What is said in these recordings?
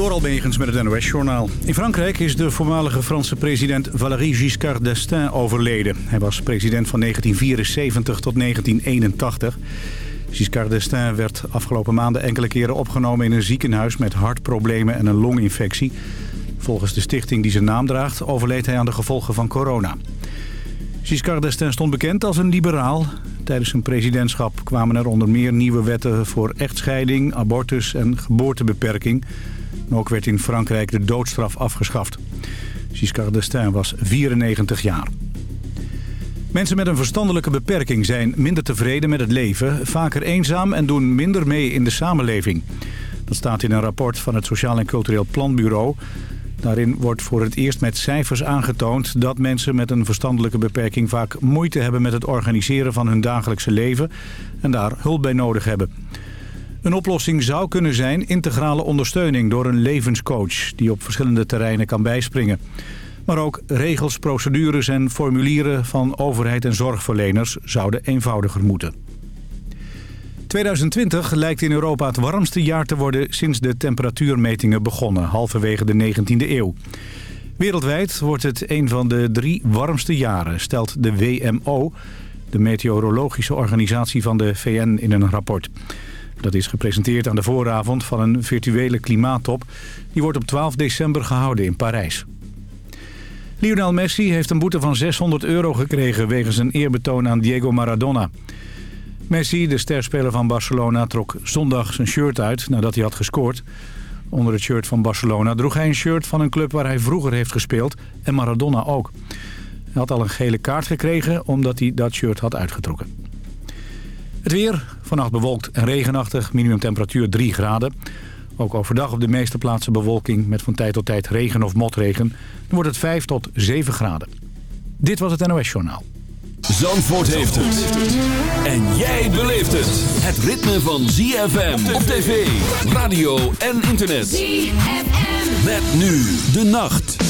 Door Almegens met het NOS-journaal. In Frankrijk is de voormalige Franse president Valéry Giscard d'Estaing overleden. Hij was president van 1974 tot 1981. Giscard d'Estaing werd afgelopen maanden enkele keren opgenomen in een ziekenhuis met hartproblemen en een longinfectie. Volgens de stichting die zijn naam draagt overleed hij aan de gevolgen van corona. Giscard d'Estaing stond bekend als een liberaal. Tijdens zijn presidentschap kwamen er onder meer nieuwe wetten voor echtscheiding, abortus en geboortebeperking. Ook werd in Frankrijk de doodstraf afgeschaft. Giscard d'Estaing was 94 jaar. Mensen met een verstandelijke beperking zijn minder tevreden met het leven, vaker eenzaam en doen minder mee in de samenleving. Dat staat in een rapport van het Sociaal en Cultureel Planbureau. Daarin wordt voor het eerst met cijfers aangetoond dat mensen met een verstandelijke beperking vaak moeite hebben met het organiseren van hun dagelijkse leven en daar hulp bij nodig hebben. Een oplossing zou kunnen zijn integrale ondersteuning door een levenscoach die op verschillende terreinen kan bijspringen. Maar ook regels, procedures en formulieren van overheid en zorgverleners zouden eenvoudiger moeten. 2020 lijkt in Europa het warmste jaar te worden sinds de temperatuurmetingen begonnen, halverwege de 19e eeuw. Wereldwijd wordt het een van de drie warmste jaren, stelt de WMO, de meteorologische organisatie van de VN in een rapport. Dat is gepresenteerd aan de vooravond van een virtuele klimaattop. Die wordt op 12 december gehouden in Parijs. Lionel Messi heeft een boete van 600 euro gekregen wegens een eerbetoon aan Diego Maradona. Messi, de sterspeler van Barcelona, trok zondag zijn shirt uit nadat hij had gescoord. Onder het shirt van Barcelona droeg hij een shirt van een club waar hij vroeger heeft gespeeld en Maradona ook. Hij had al een gele kaart gekregen omdat hij dat shirt had uitgetrokken. Het weer, vannacht bewolkt en regenachtig, minimumtemperatuur 3 graden. Ook overdag op de meeste plaatsen bewolking met van tijd tot tijd regen of motregen. Dan wordt het 5 tot 7 graden. Dit was het NOS Journaal. Zandvoort heeft het. En jij beleeft het. Het ritme van ZFM op tv, radio en internet. ZFM. Met nu de nacht.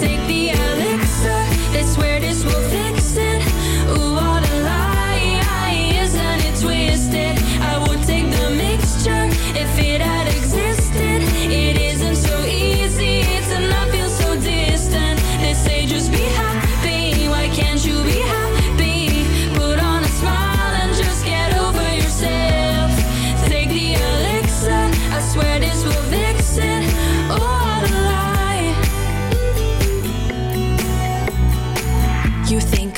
Take the elixir, this will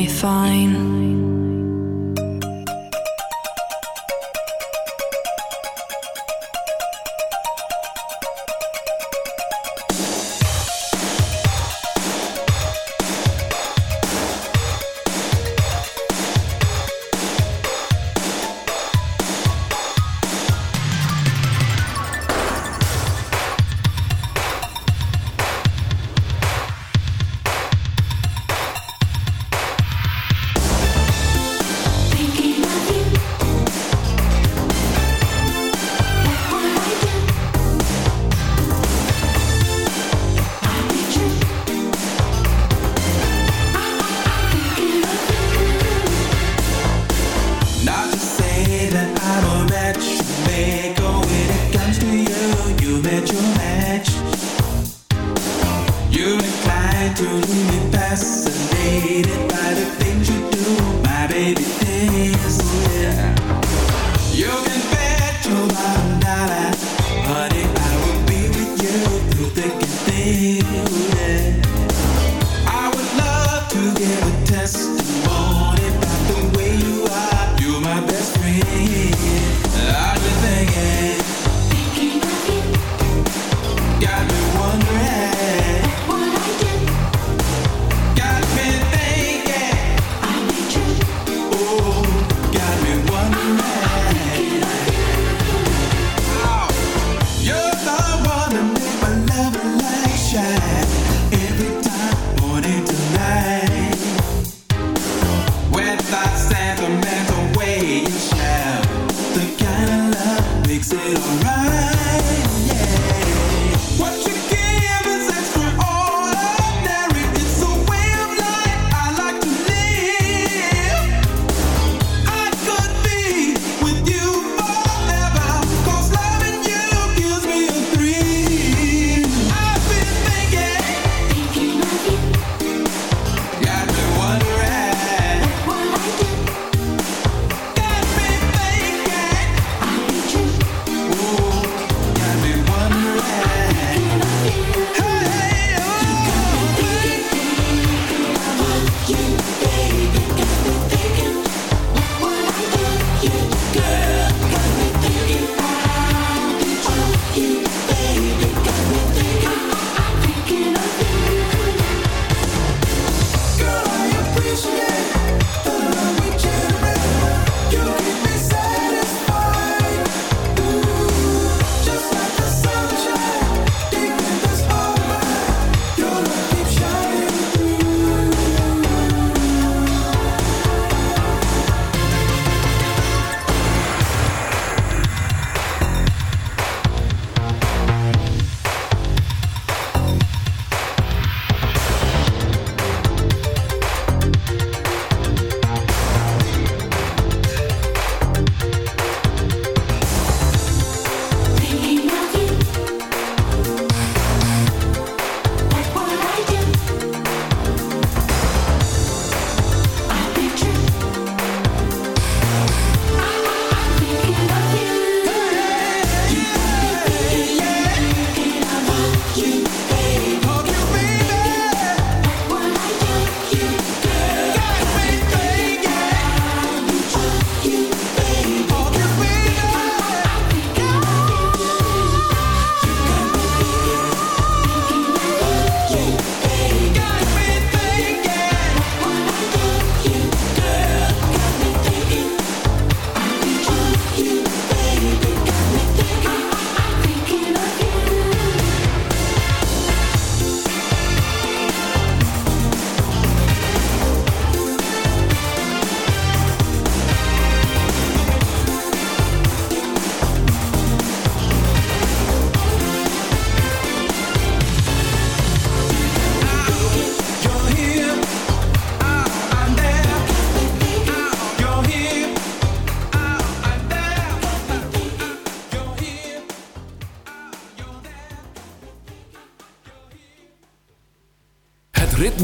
be fine.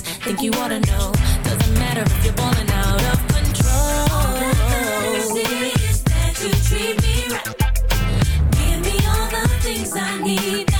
think you ought to know. Doesn't matter if you're balling out of control. All I is that you treat me right. Give me all the things I need.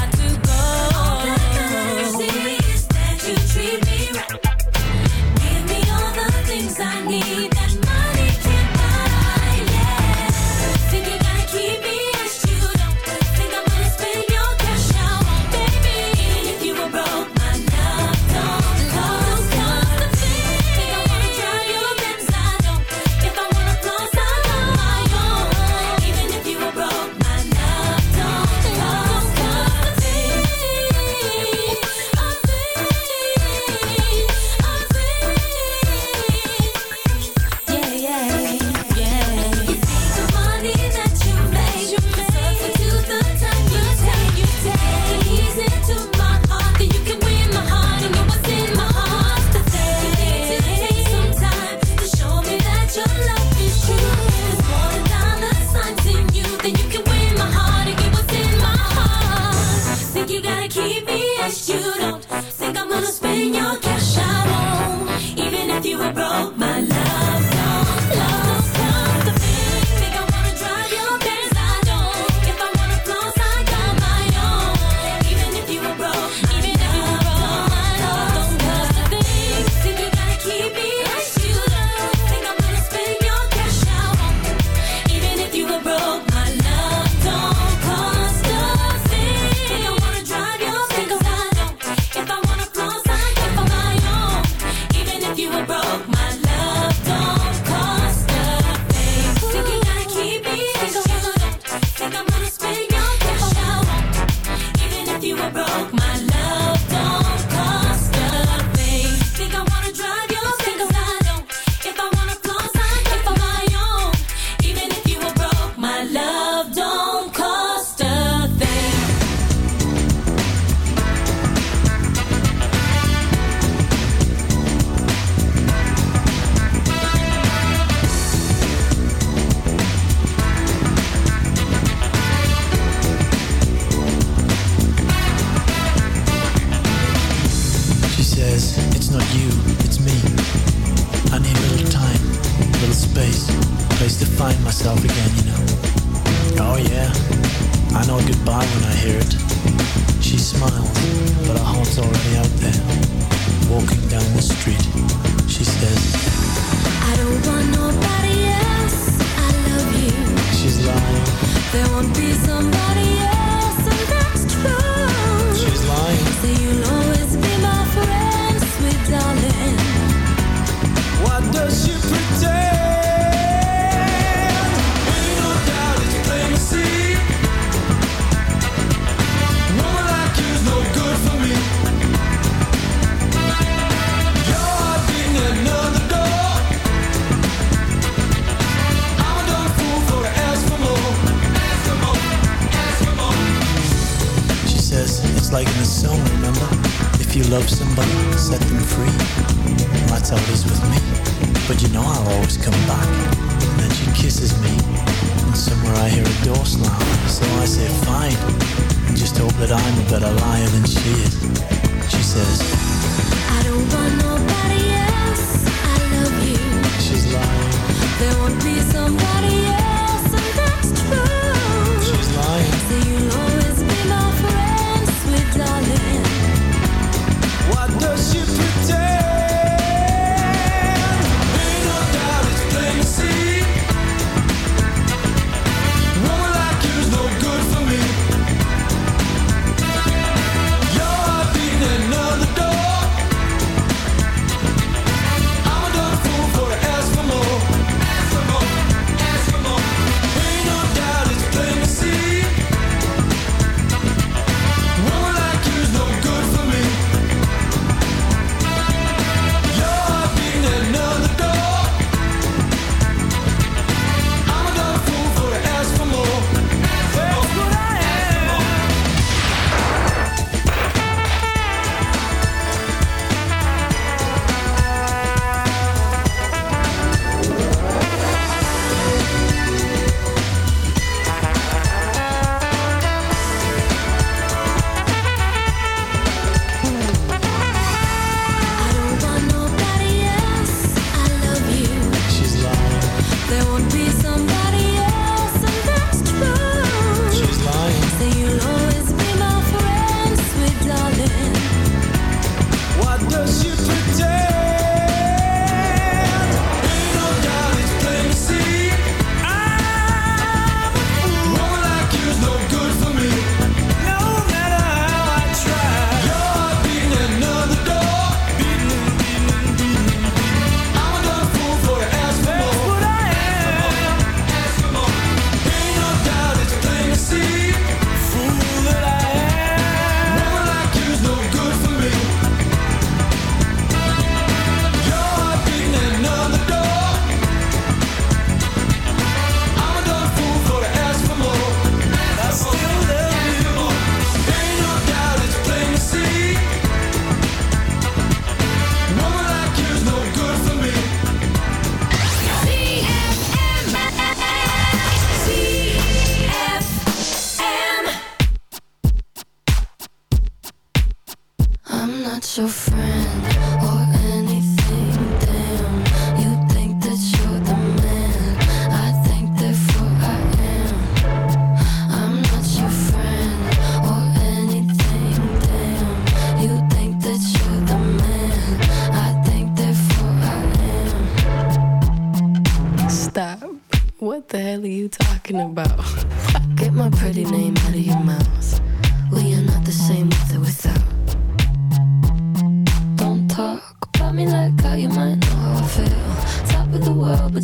Think you gotta keep me? Yes, you don't. Think I'm gonna spend your cash? I won't. Even if you were broke, my love.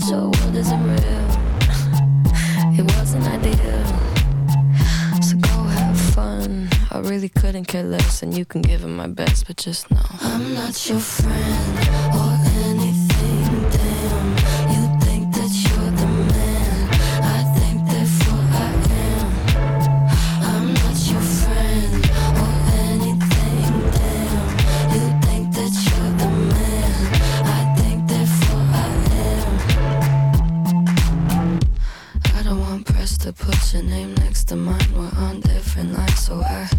So isn't real? it wasn't ideal. So go have fun. I really couldn't care less, and you can give it my best, but just know I'm not your friend. So I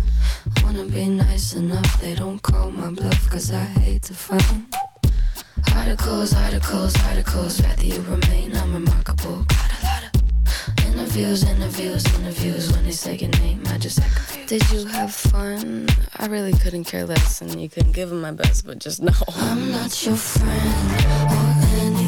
wanna be nice enough. They don't call my bluff, cause I hate to find articles, articles, articles. Rather you remain unremarkable. Got a lot of interviews, interviews, interviews. When they say your name, I just act. Did you have fun? I really couldn't care less, and you couldn't give them my best, but just know. I'm not your friend or anything.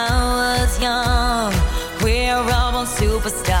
superstar.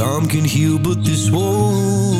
Some can heal, but this won't.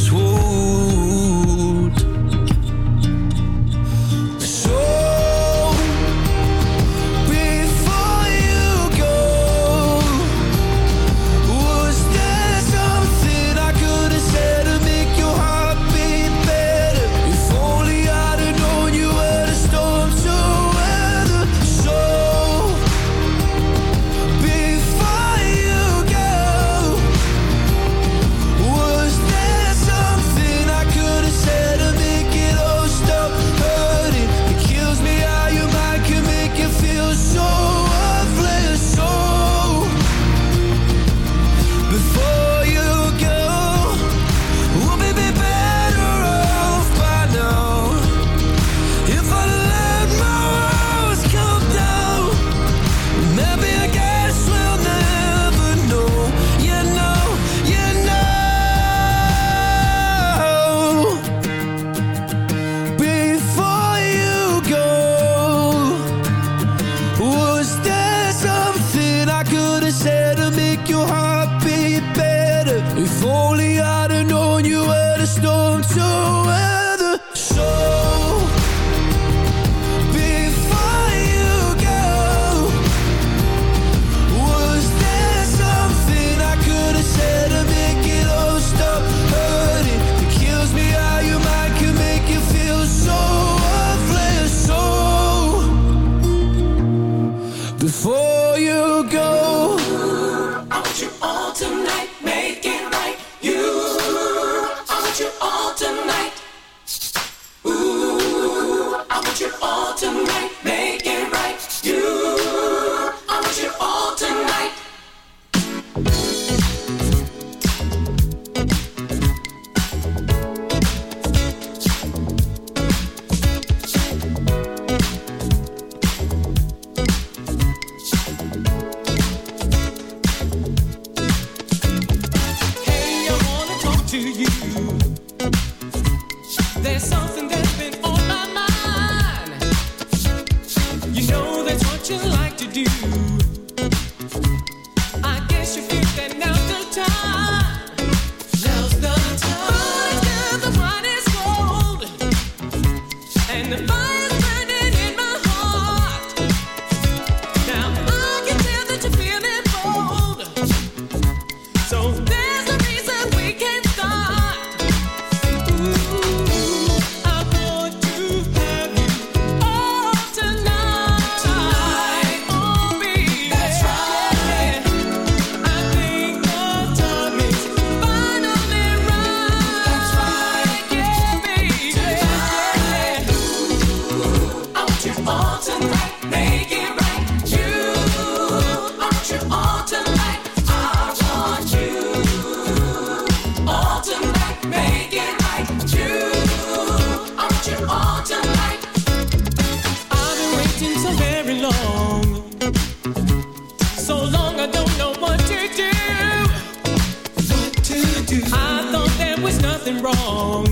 I thought there was nothing wrong.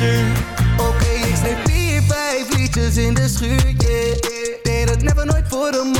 schuur. Oké, okay, ik sneep vier, vijf liedjes in de schuur, yeah. Deed dat never nooit voor de een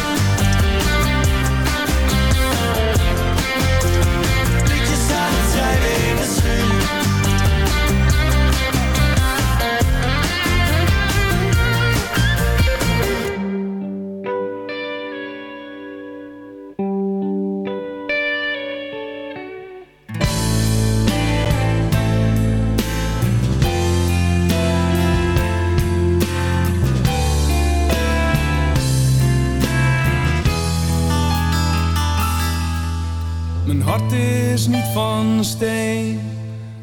listen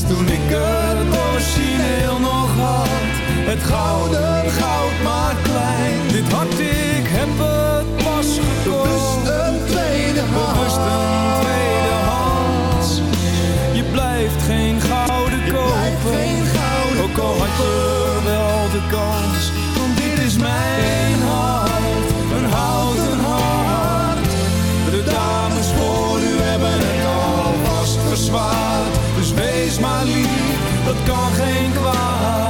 Als toen ik het origineel nog had, het gouden goud maar klein. Dit hart, ik heb het pas gekocht. Bewust een tweede hand. Bewust een tweede hand. Je blijft geen gouden kopen. Ook al had je wel de kans. Dat kan geen kwaad.